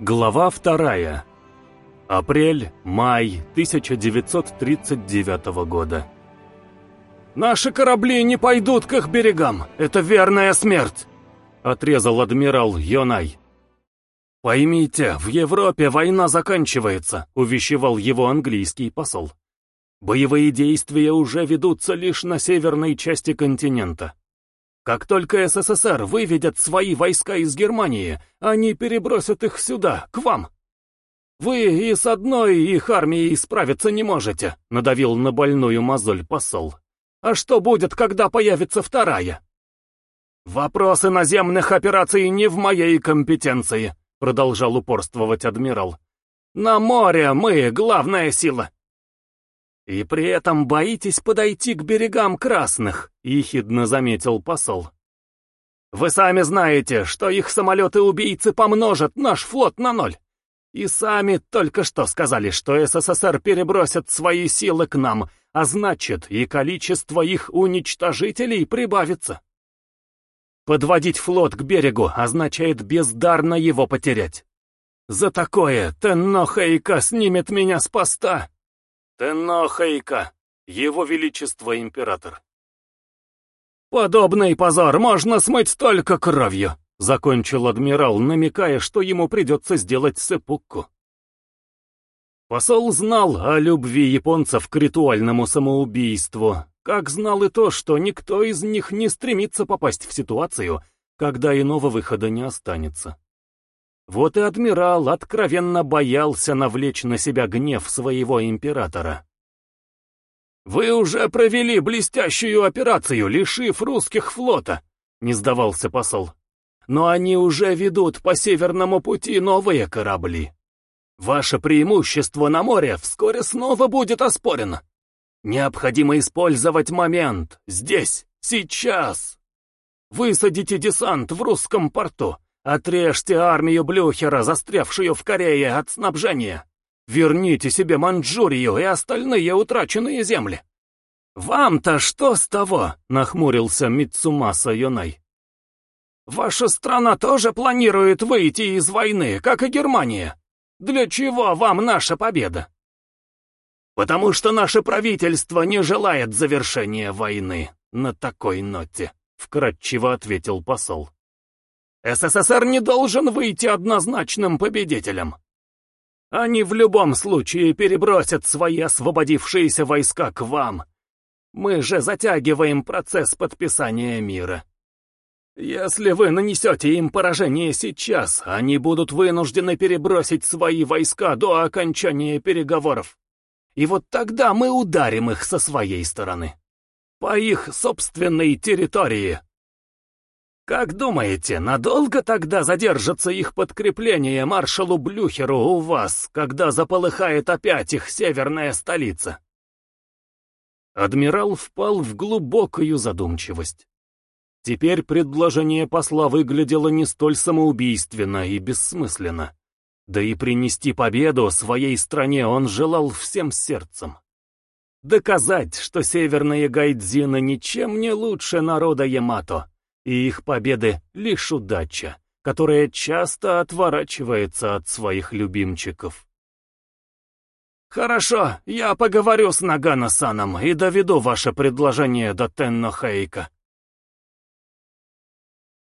Глава вторая. Апрель-май 1939 года. «Наши корабли не пойдут к их берегам! Это верная смерть!» — отрезал адмирал Йонай. «Поймите, в Европе война заканчивается», — увещевал его английский посол. «Боевые действия уже ведутся лишь на северной части континента. Как только СССР выведет свои войска из Германии, они перебросят их сюда, к вам. Вы и с одной их армией справиться не можете, надавил на больную мозоль посол. А что будет, когда появится вторая? Вопросы наземных операций не в моей компетенции, продолжал упорствовать адмирал. На море мы главная сила. «И при этом боитесь подойти к берегам красных», — ехидно заметил посол. «Вы сами знаете, что их самолеты-убийцы помножат наш флот на ноль. И сами только что сказали, что СССР перебросит свои силы к нам, а значит, и количество их уничтожителей прибавится. Подводить флот к берегу означает бездарно его потерять. За такое Тенно Хейка снимет меня с поста. Теннохейка, его величество император. «Подобный позор можно смыть только кровью», — закончил адмирал, намекая, что ему придется сделать сепукку. Посол знал о любви японцев к ритуальному самоубийству, как знал и то, что никто из них не стремится попасть в ситуацию, когда иного выхода не останется. Вот и адмирал откровенно боялся навлечь на себя гнев своего императора. «Вы уже провели блестящую операцию, лишив русских флота», — не сдавался посол. «Но они уже ведут по Северному пути новые корабли. Ваше преимущество на море вскоре снова будет оспорено. Необходимо использовать момент, здесь, сейчас. Высадите десант в русском порту, Отрежьте армию Блюхера, застрявшую в Корее, от снабжения. Верните себе Манчжурию и остальные утраченные земли. «Вам-то что с того?» — нахмурился Митсумаса Йонай. «Ваша страна тоже планирует выйти из войны, как и Германия. Для чего вам наша победа?» «Потому что наше правительство не желает завершения войны на такой ноте», — вкратчиво ответил посол. СССР не должен выйти однозначным победителем. Они в любом случае перебросят свои освободившиеся войска к вам. Мы же затягиваем процесс подписания мира. Если вы нанесете им поражение сейчас, они будут вынуждены перебросить свои войска до окончания переговоров. И вот тогда мы ударим их со своей стороны. По их собственной территории. Как думаете, надолго тогда задержится их подкрепление маршалу Блюхеру у вас, когда заполыхает опять их северная столица? Адмирал впал в глубокую задумчивость. Теперь предложение посла выглядело не столь самоубийственно и бессмысленно. Да и принести победу своей стране он желал всем сердцем. Доказать, что северные гайдзины ничем не лучше народа Ямато, и их победы — лишь удача, которая часто отворачивается от своих любимчиков. «Хорошо, я поговорю с Нагана-саном и доведу ваше предложение до Тенно Хейка»,